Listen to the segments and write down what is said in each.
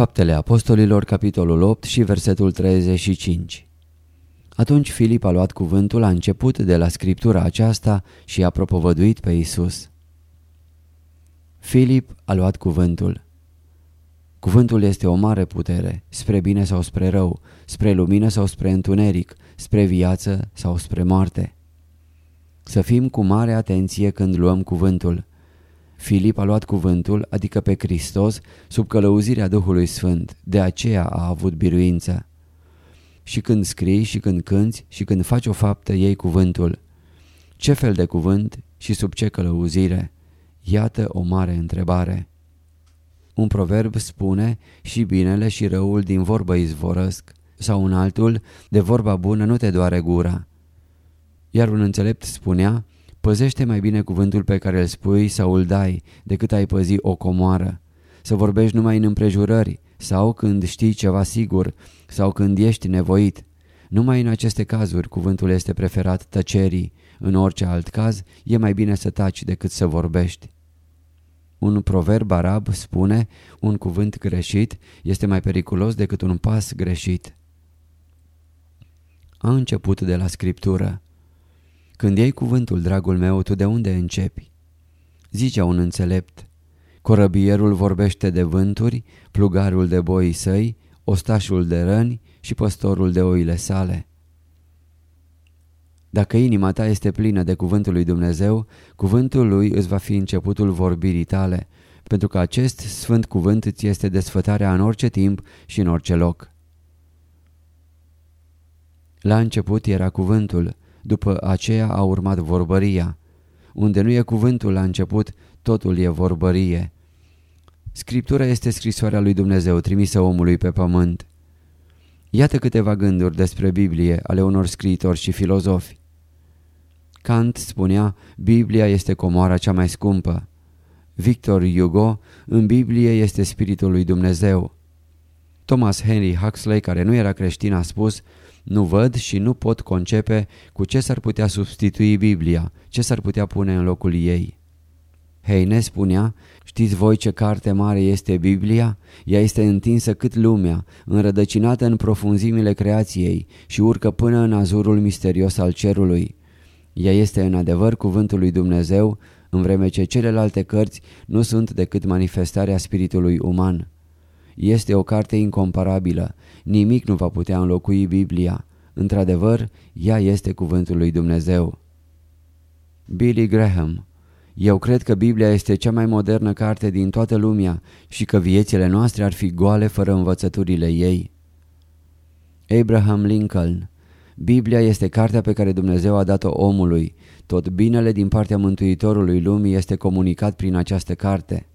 Faptele Apostolilor, capitolul 8 și versetul 35 Atunci Filip a luat cuvântul, a început de la scriptura aceasta și a propovăduit pe Isus. Filip a luat cuvântul. Cuvântul este o mare putere, spre bine sau spre rău, spre lumină sau spre întuneric, spre viață sau spre moarte. Să fim cu mare atenție când luăm cuvântul. Filip a luat cuvântul, adică pe Hristos, sub călăuzirea Duhului Sfânt, de aceea a avut biruință. Și când scrii, și când cânți, și când faci o faptă, iei cuvântul. Ce fel de cuvânt și sub ce călăuzire? Iată o mare întrebare. Un proverb spune și binele și răul din vorbă izvorăsc, sau un altul, de vorba bună nu te doare gura. Iar un înțelept spunea, păzește mai bine cuvântul pe care îl spui sau îl dai, decât ai păzi o comoară. Să vorbești numai în împrejurări, sau când știi ceva sigur, sau când ești nevoit. Numai în aceste cazuri cuvântul este preferat tăcerii, în orice alt caz e mai bine să taci decât să vorbești. Un proverb arab spune, un cuvânt greșit este mai periculos decât un pas greșit. A început de la scriptură. Când iei cuvântul, dragul meu, tu de unde începi? Zicea un înțelept. Corăbierul vorbește de vânturi, plugarul de boii săi, ostașul de răni și păstorul de oile sale. Dacă inima ta este plină de cuvântul lui Dumnezeu, cuvântul lui îți va fi începutul vorbirii tale, pentru că acest sfânt cuvânt îți este desfătarea în orice timp și în orice loc. La început era cuvântul, după aceea a urmat vorbăria. Unde nu e cuvântul la început, totul e vorbărie. Scriptura este scrisoarea lui Dumnezeu trimisă omului pe pământ. Iată câteva gânduri despre Biblie ale unor scriitori și filozofi. Kant spunea, Biblia este comoara cea mai scumpă. Victor Hugo, în Biblie este Spiritul lui Dumnezeu. Thomas Henry Huxley, care nu era creștin, a spus, nu văd și nu pot concepe cu ce s-ar putea substitui Biblia, ce s-ar putea pune în locul ei. Heine spunea, știți voi ce carte mare este Biblia? Ea este întinsă cât lumea, înrădăcinată în profunzimile creației și urcă până în azurul misterios al cerului. Ea este în adevăr cuvântul lui Dumnezeu, în vreme ce celelalte cărți nu sunt decât manifestarea spiritului uman. Este o carte incomparabilă, nimic nu va putea înlocui Biblia. Într-adevăr, ea este cuvântul lui Dumnezeu. Billy Graham Eu cred că Biblia este cea mai modernă carte din toată lumea și că viețile noastre ar fi goale fără învățăturile ei. Abraham Lincoln Biblia este cartea pe care Dumnezeu a dat-o omului. Tot binele din partea Mântuitorului lumii este comunicat prin această carte.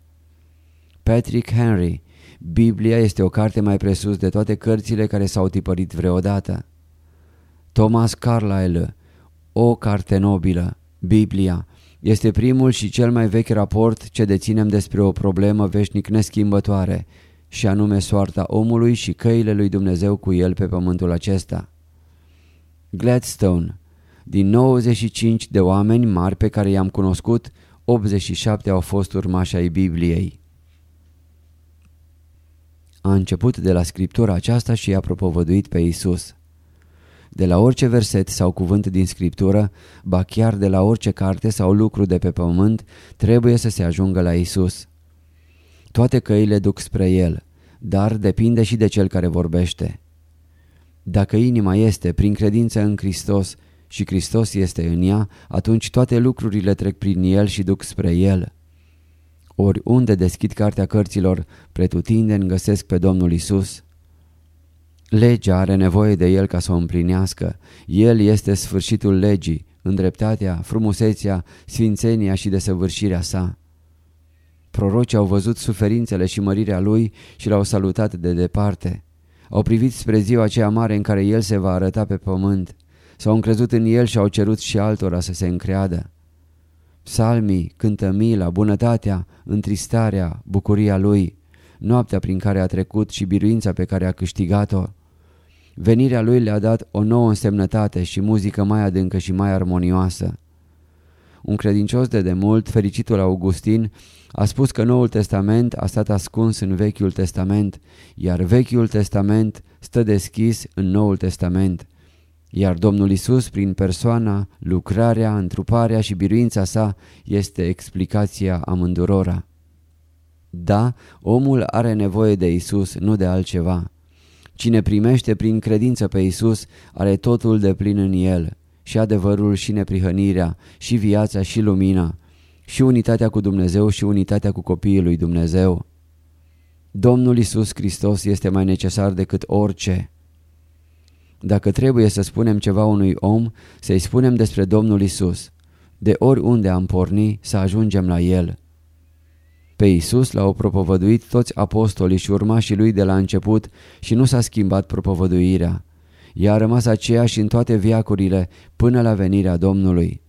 Patrick Henry Biblia este o carte mai presus de toate cărțile care s-au tipărit vreodată. Thomas Carlyle O carte nobilă, Biblia, este primul și cel mai vechi raport ce deținem despre o problemă veșnic neschimbătoare, și anume soarta omului și căile lui Dumnezeu cu el pe pământul acesta. Gladstone Din 95 de oameni mari pe care i-am cunoscut, 87 au fost urmași ai Bibliei. A început de la scriptura aceasta și i-a propovăduit pe Isus. De la orice verset sau cuvânt din scriptură, ba chiar de la orice carte sau lucru de pe pământ, trebuie să se ajungă la Isus. Toate căile duc spre El, dar depinde și de cel care vorbește. Dacă inima este prin credință în Hristos și Hristos este în ea, atunci toate lucrurile trec prin el și duc spre el. Oriunde deschid cartea cărților, pretutindeni găsesc pe Domnul Isus. Legea are nevoie de el ca să o împlinească. El este sfârșitul legii, îndreptatea, frumusețea, sfințenia și desăvârșirea sa. Prorocii au văzut suferințele și mărirea lui și l-au salutat de departe. Au privit spre ziua aceea mare în care el se va arăta pe pământ. S-au încrezut în el și au cerut și altora să se încreadă. Psalmii cântă mila, bunătatea, întristarea, bucuria lui, noaptea prin care a trecut și biruința pe care a câștigat-o. Venirea lui le-a dat o nouă însemnătate și muzică mai adâncă și mai armonioasă. Un credincios de demult, fericitul Augustin, a spus că Noul Testament a stat ascuns în Vechiul Testament, iar Vechiul Testament stă deschis în Noul Testament. Iar Domnul Isus, prin persoana, lucrarea, întruparea și biruința sa, este explicația amândurora. Da, omul are nevoie de Isus, nu de altceva. Cine primește prin credință pe Isus are totul de plin în el, și adevărul și neprihănirea, și viața și lumina, și unitatea cu Dumnezeu și unitatea cu copiii lui Dumnezeu. Domnul Isus Hristos este mai necesar decât orice. Dacă trebuie să spunem ceva unui om, să-i spunem despre Domnul Isus. De oriunde am porni, să ajungem la El. Pe Isus l-au propovăduit toți apostolii și urmașii lui de la început și nu s-a schimbat propovăduirea. Ea a rămas aceeași în toate viacurile până la venirea Domnului.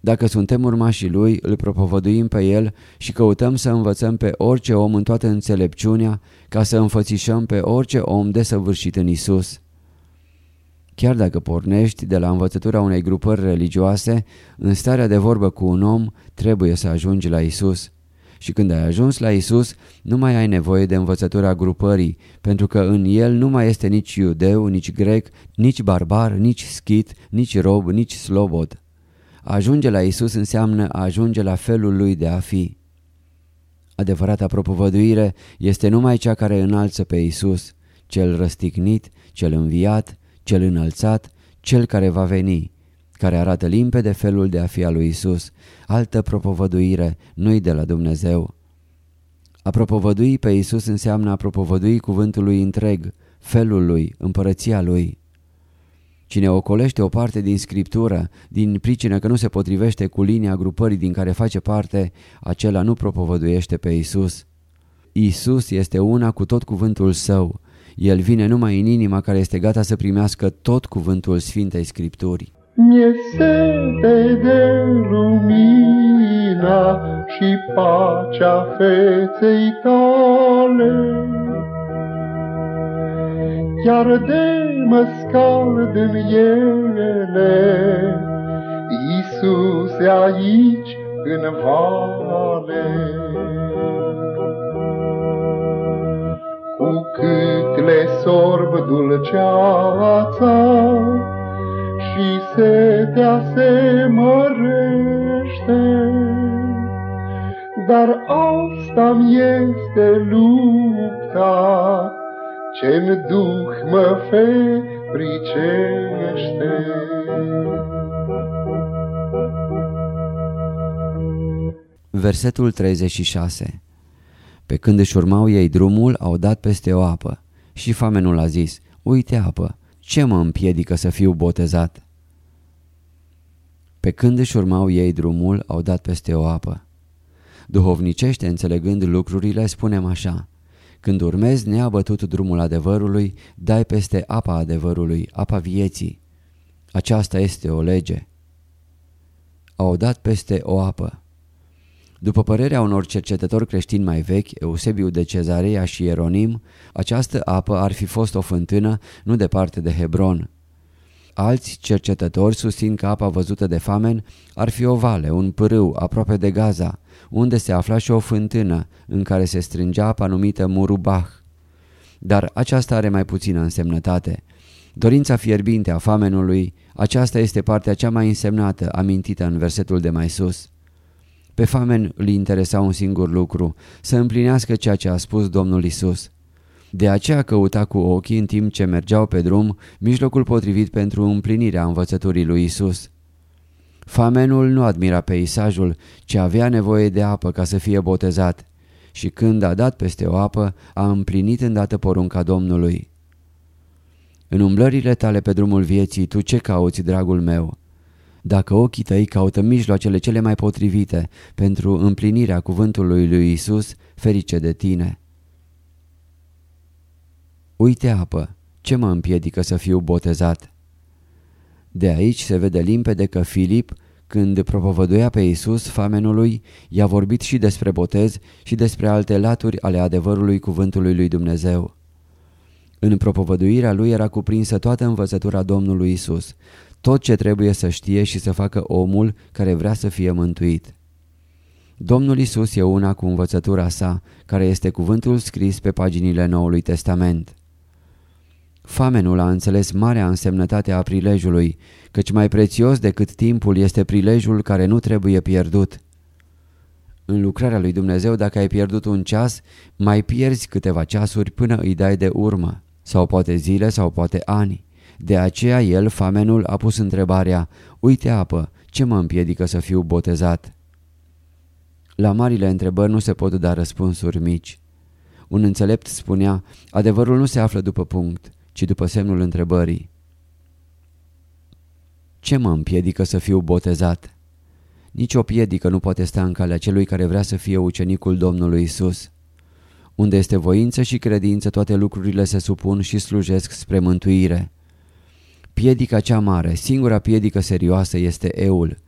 Dacă suntem urmașii lui, îl propovăduim pe el și căutăm să învățăm pe orice om în toată înțelepciunea ca să înfățișăm pe orice om desăvârșit în Isus. Chiar dacă pornești de la învățătura unei grupări religioase, în starea de vorbă cu un om trebuie să ajungi la Isus. Și când ai ajuns la Isus, nu mai ai nevoie de învățătura grupării, pentru că în el nu mai este nici iudeu, nici grec, nici barbar, nici schit, nici rob, nici slobod. A ajunge la Isus înseamnă a ajunge la felul lui de a fi. Adevărata propovăduire este numai cea care înalță pe Isus, cel răstignit, cel înviat, cel înălțat, cel care va veni, care arată limpede felul de a fi al lui Isus. Altă propovăduire nu-i de la Dumnezeu. A propovădui pe Isus înseamnă a propovădui cuvântul lui întreg, felul lui, împărăția lui. Cine ocolește o parte din scriptură, din pricină că nu se potrivește cu linia grupării din care face parte, acela nu propovăduiește pe Isus. Isus este una cu tot cuvântul său. El vine numai în inima care este gata să primească tot cuvântul Sfintei Scripturii. Mi-e sete de lumina și pacea feței tale chiar de mă scald în ele. Iisuse aici în vale. Cu cât le sorb dulceața și setea se mărește, dar asta-mi este lupta, ce-n duh mă febricește. Versetul 36 Pe când își urmau ei drumul, au dat peste o apă. Și famenul a zis, uite apă, ce mă împiedică să fiu botezat? Pe când își urmau ei drumul, au dat peste o apă. Duhovnicește înțelegând lucrurile, spunem așa, când urmezi neabătut drumul adevărului, dai peste apa adevărului, apa vieții. Aceasta este o lege. Au dat peste o apă. După părerea unor cercetători creștini mai vechi, Eusebiu de Cezarea și Ieronim, această apă ar fi fost o fântână nu departe de Hebron. Alți cercetători susțin că apa văzută de famen ar fi o vale, un pârâu aproape de Gaza, unde se afla și o fântână în care se strângea apa numită Murubah. Dar aceasta are mai puțină însemnătate. Dorința fierbinte a famenului, aceasta este partea cea mai însemnată amintită în versetul de mai sus. Pe famen îl interesa un singur lucru, să împlinească ceea ce a spus Domnul Isus. De aceea căuta cu ochii în timp ce mergeau pe drum mijlocul potrivit pentru împlinirea învățăturii lui Isus. Famenul nu admira peisajul, ci avea nevoie de apă ca să fie botezat și când a dat peste o apă, a împlinit îndată porunca Domnului. În umblările tale pe drumul vieții, tu ce cauți, dragul meu? Dacă ochii tăi caută mijloacele cele mai potrivite pentru împlinirea cuvântului lui Isus, ferice de tine. Uite apă, ce mă împiedică să fiu botezat? De aici se vede limpede că Filip, când propovăduia pe Iisus famenului, i-a vorbit și despre botez și despre alte laturi ale adevărului cuvântului lui Dumnezeu. În propovăduirea lui era cuprinsă toată învățătura Domnului Isus, tot ce trebuie să știe și să facă omul care vrea să fie mântuit. Domnul Isus e una cu învățătura sa, care este cuvântul scris pe paginile Noului Testament. Famenul a înțeles marea însemnătate a prilejului, căci mai prețios decât timpul este prilejul care nu trebuie pierdut. În lucrarea lui Dumnezeu, dacă ai pierdut un ceas, mai pierzi câteva ceasuri până îi dai de urmă, sau poate zile sau poate ani. De aceea el, famenul, a pus întrebarea, uite apă, ce mă împiedică să fiu botezat? La marile întrebări nu se pot da răspunsuri mici. Un înțelept spunea, adevărul nu se află după punct, ci după semnul întrebării. Ce mă împiedică să fiu botezat? Nici o piedică nu poate sta în calea celui care vrea să fie ucenicul Domnului Isus. Unde este voință și credință, toate lucrurile se supun și slujesc spre mântuire. Piedica cea mare, singura piedică serioasă este eul.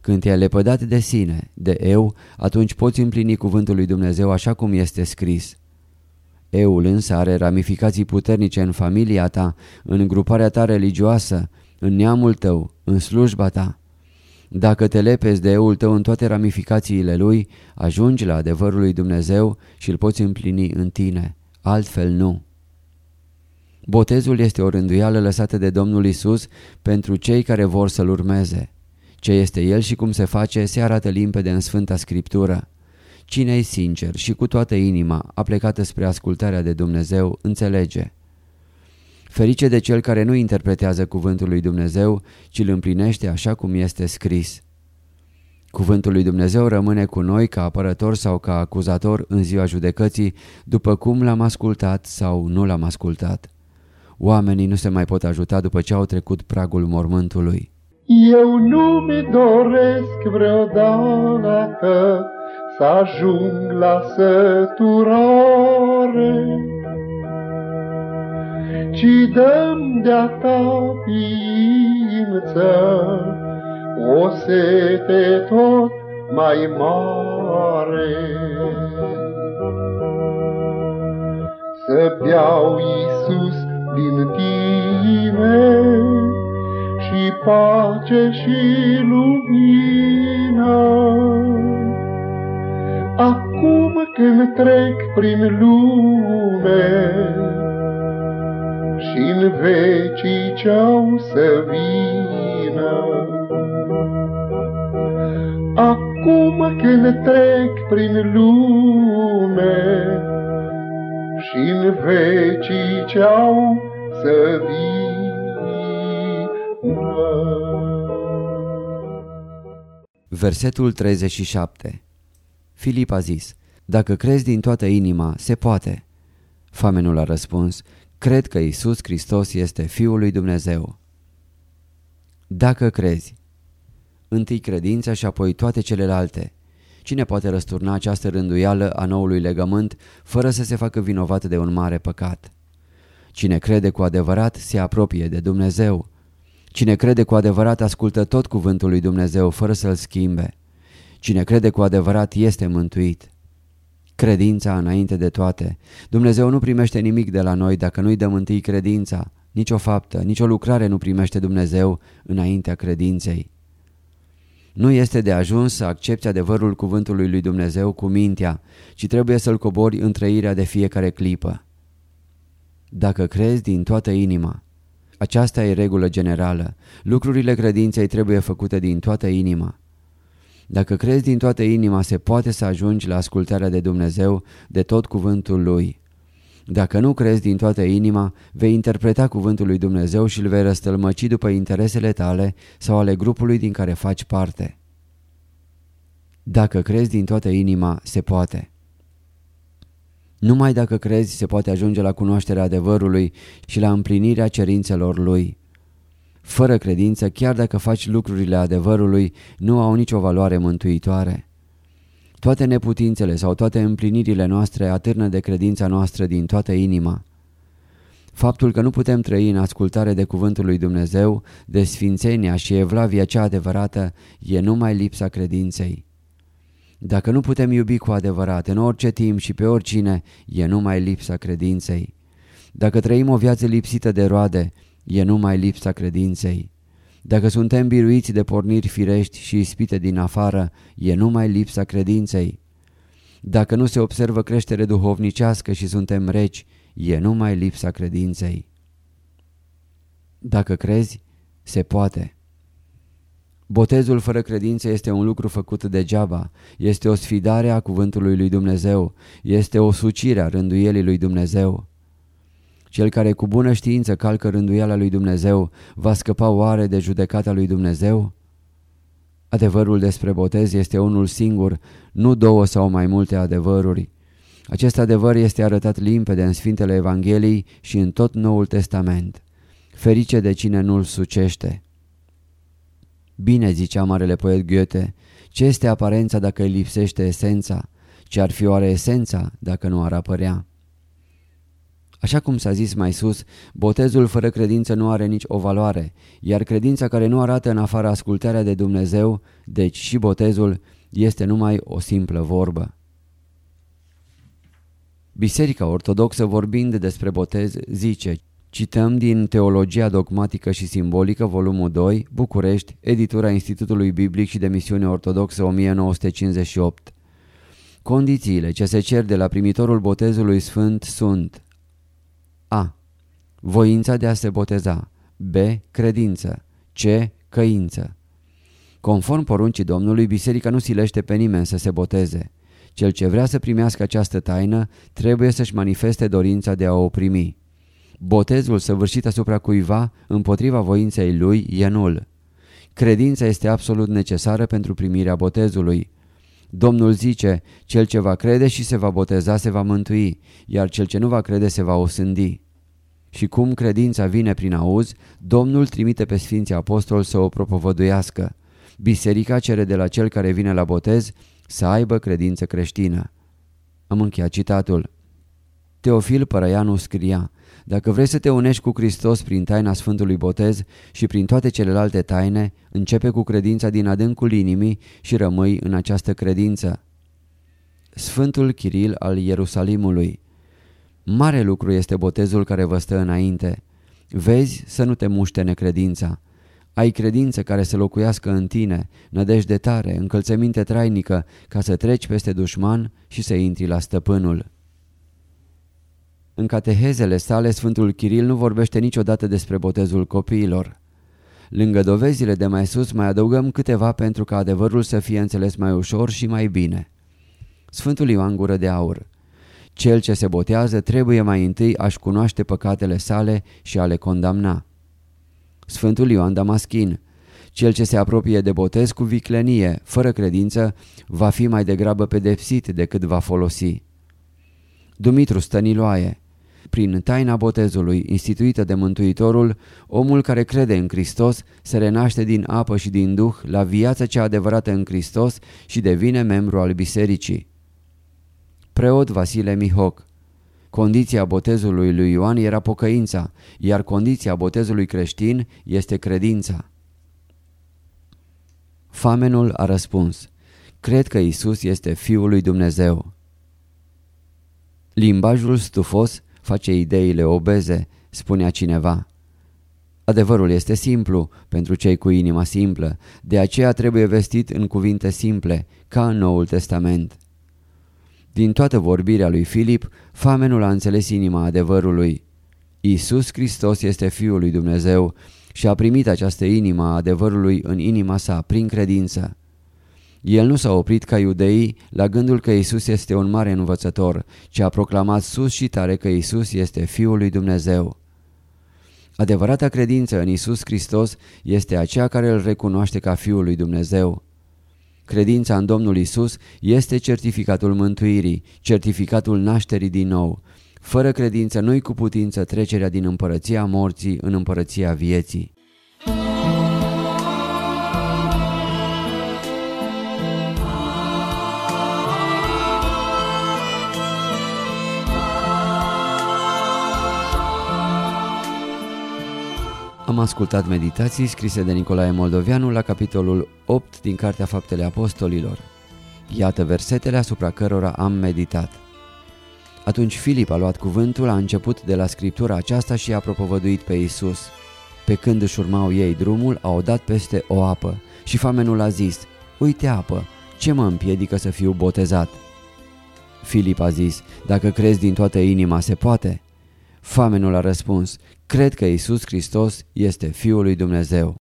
Când te-ai lepădat de sine, de eu, atunci poți împlini cuvântul lui Dumnezeu așa cum este scris. Eul însă are ramificații puternice în familia ta, în gruparea ta religioasă, în neamul tău, în slujba ta. Dacă te lepezi de eul tău în toate ramificațiile lui, ajungi la adevărul lui Dumnezeu și îl poți împlini în tine, altfel nu. Botezul este o rânduială lăsată de Domnul Isus pentru cei care vor să-L urmeze. Ce este El și cum se face se arată limpede în Sfânta Scriptură. Cine e sincer și cu toată inima a plecat spre ascultarea de Dumnezeu, înțelege. Ferice de cel care nu interpretează cuvântul lui Dumnezeu, ci îl împlinește așa cum este scris. Cuvântul lui Dumnezeu rămâne cu noi ca apărător sau ca acuzator în ziua judecății, după cum l-am ascultat sau nu l-am ascultat. Oamenii nu se mai pot ajuta după ce au trecut pragul mormântului. Eu nu mi doresc vreodată să ajung la săturare, ci dăm de-a ta ființă o sete tot mai mare. Să beau Iisus din tine și pace și lumină. Acum când trec prin lume și în vecii ce-au să vină. Acum când trec prin lume și în vecii ce-au să vină. Versetul 37 Filip a zis, Dacă crezi din toată inima, se poate. Famenul a răspuns, Cred că Isus Hristos este Fiul lui Dumnezeu. Dacă crezi, întâi credința și apoi toate celelalte. Cine poate răsturna această rânduială a noului legământ fără să se facă vinovat de un mare păcat? Cine crede cu adevărat se apropie de Dumnezeu. Cine crede cu adevărat ascultă tot cuvântul lui Dumnezeu fără să-l schimbe. Cine crede cu adevărat este mântuit. Credința înainte de toate. Dumnezeu nu primește nimic de la noi dacă nu-i dăm întâi credința. Nici o faptă, nici o lucrare nu primește Dumnezeu înaintea credinței. Nu este de ajuns să accepti adevărul cuvântului lui Dumnezeu cu mintea, ci trebuie să-l cobori în trăirea de fiecare clipă. Dacă crezi din toată inima, aceasta e regulă generală, lucrurile credinței trebuie făcute din toată inima. Dacă crezi din toată inima, se poate să ajungi la ascultarea de Dumnezeu de tot cuvântul Lui. Dacă nu crezi din toată inima, vei interpreta cuvântul lui Dumnezeu și îl vei răstălmăci după interesele tale sau ale grupului din care faci parte. Dacă crezi din toată inima, se poate. Numai dacă crezi se poate ajunge la cunoașterea adevărului și la împlinirea cerințelor lui. Fără credință, chiar dacă faci lucrurile adevărului, nu au nicio valoare mântuitoare. Toate neputințele sau toate împlinirile noastre atârnă de credința noastră din toată inima. Faptul că nu putem trăi în ascultare de cuvântul lui Dumnezeu, de sfințenia și evlavia cea adevărată, e numai lipsa credinței. Dacă nu putem iubi cu adevărat în orice timp și pe oricine, e numai lipsa credinței. Dacă trăim o viață lipsită de roade, e numai lipsa credinței. Dacă suntem biruiți de porniri firești și ispite din afară, e numai lipsa credinței. Dacă nu se observă creștere duhovnicească și suntem reci, e numai lipsa credinței. Dacă crezi, se poate. Botezul fără credință este un lucru făcut degeaba, este o sfidare a cuvântului lui Dumnezeu, este o sucire a rânduielii lui Dumnezeu. Cel care cu bună știință calcă rânduiala lui Dumnezeu va scăpa oare de judecata lui Dumnezeu? Adevărul despre botez este unul singur, nu două sau mai multe adevăruri. Acest adevăr este arătat limpede în Sfintele Evangheliei și în tot Noul Testament. Ferice de cine nu-l sucește. Bine, zicea marele poet Goethe, ce este aparența dacă îi lipsește esența? Ce ar fi oare esența dacă nu ar apărea? Așa cum s-a zis mai sus, botezul fără credință nu are nici o valoare, iar credința care nu arată în afară ascultarea de Dumnezeu, deci și botezul, este numai o simplă vorbă. Biserica Ortodoxă vorbind despre botez zice Cităm din Teologia dogmatică și simbolică, volumul 2, București, editura Institutului Biblic și de Misiune Ortodoxă 1958. Condițiile ce se cer de la primitorul botezului sfânt sunt A. Voința de a se boteza B. Credință C. Căință Conform poruncii Domnului, biserica nu silește pe nimeni să se boteze. Cel ce vrea să primească această taină trebuie să-și manifeste dorința de a o primi. Botezul săvârșit asupra cuiva împotriva voinței lui e nul. Credința este absolut necesară pentru primirea botezului. Domnul zice, cel ce va crede și se va boteza se va mântui, iar cel ce nu va crede se va osândi. Și cum credința vine prin auz, Domnul trimite pe Sfinții Apostoli să o propovăduiască. Biserica cere de la cel care vine la botez să aibă credință creștină. Am încheiat citatul. Teofil Părăianu scria dacă vrei să te unești cu Hristos prin taina Sfântului Botez și prin toate celelalte taine, începe cu credința din adâncul inimii și rămâi în această credință. Sfântul Chiril al Ierusalimului Mare lucru este botezul care vă stă înainte. Vezi să nu te muște necredința. Ai credință care să locuiască în tine, nădejde tare, încălțăminte trainică, ca să treci peste dușman și să intri la stăpânul. În catehezele sale, Sfântul Chiril nu vorbește niciodată despre botezul copiilor. Lângă dovezile de mai sus mai adăugăm câteva pentru ca adevărul să fie înțeles mai ușor și mai bine. Sfântul Ioan Gură de Aur Cel ce se botează trebuie mai întâi a-și cunoaște păcatele sale și a le condamna. Sfântul Ioan Damaschin Cel ce se apropie de botez cu viclenie, fără credință, va fi mai degrabă pedepsit decât va folosi. Dumitru Stăniloae prin taina botezului instituită de Mântuitorul, omul care crede în Hristos se renaște din apă și din duh la viața cea adevărată în Hristos și devine membru al bisericii. Preot Vasile Mihoc Condiția botezului lui Ioan era pocăința, iar condiția botezului creștin este credința. Famenul a răspuns, cred că Isus este Fiul lui Dumnezeu. Limbajul stufos face ideile obeze, spunea cineva. Adevărul este simplu pentru cei cu inima simplă, de aceea trebuie vestit în cuvinte simple, ca în Noul Testament. Din toată vorbirea lui Filip, famenul a înțeles inima adevărului. Iisus Hristos este Fiul lui Dumnezeu și a primit această inimă a adevărului în inima sa prin credință. El nu s-a oprit ca iudeii la gândul că Isus este un mare învățător, ci a proclamat sus și tare că Isus este Fiul lui Dumnezeu. Adevărata credință în Isus Hristos este aceea care îl recunoaște ca Fiul lui Dumnezeu. Credința în Domnul Isus este certificatul mântuirii, certificatul nașterii din nou. Fără credință nu-i cu putință trecerea din împărăția morții în împărăția vieții. Am ascultat meditații scrise de Nicolae Moldovianu la capitolul 8 din Cartea Faptele Apostolilor. Iată versetele asupra cărora am meditat. Atunci Filip a luat cuvântul, a început de la scriptura aceasta și a propovăduit pe Isus. Pe când își urmau ei drumul, au dat peste o apă și famenul a zis, Uite apă, ce mă împiedică să fiu botezat? Filip a zis, dacă crezi din toată inima se poate. Famenul a răspuns, cred că Isus Hristos este Fiul lui Dumnezeu.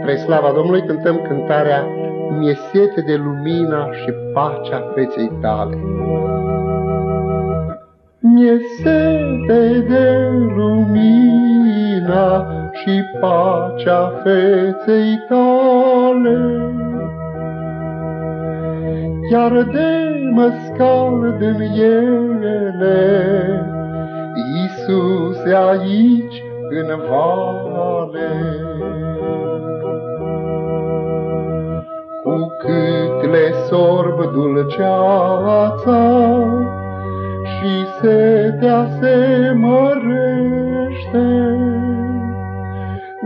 Spre slava Domnului cântăm cântarea Mi-e sete de lumina și pacea feței tale. Mi-e sete de lumina și pacea feței tale. Iar de mă scald în ele, Iisuse aici în vale. Cu cât le sorb dulceața și setea se mărește,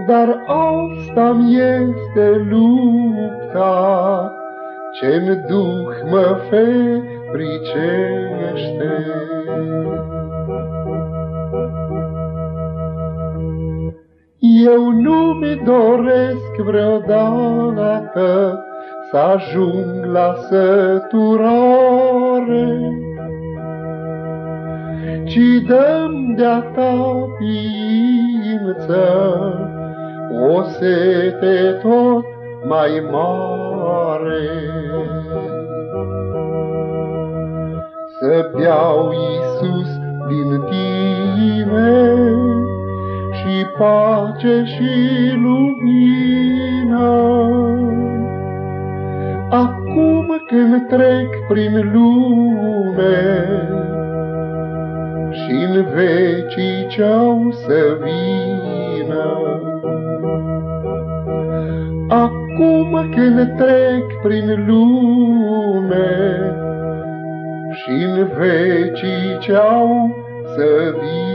dar asta-mi este lupta, ce-n duh mă febricește. Eu nu mi doresc vreodată să ajung la săturare, ci dăm de-a ta ființă o sete tot mai mare. Să beau Iisus din tine, și pace și lumină. Acum când trec prin lume și în vecii ce-au să vină. Acum când trec prin lume și în vecii ce-au să vină.